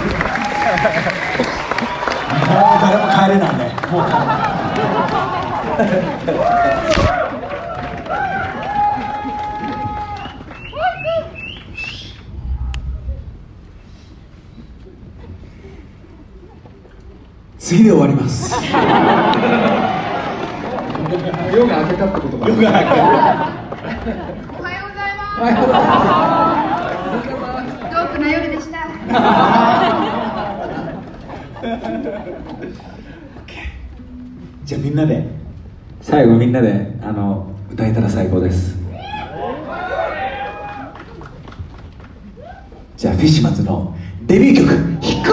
もう誰も帰れないね。もう帰れない次で終わります。夜が明けたってことか。夜が明けたおはようございます。おはようございます。な夜でした。じゃあみんなで最後みんなであの歌えたら最高です。じゃあフィッシュマンズのデビュー曲「飛行機」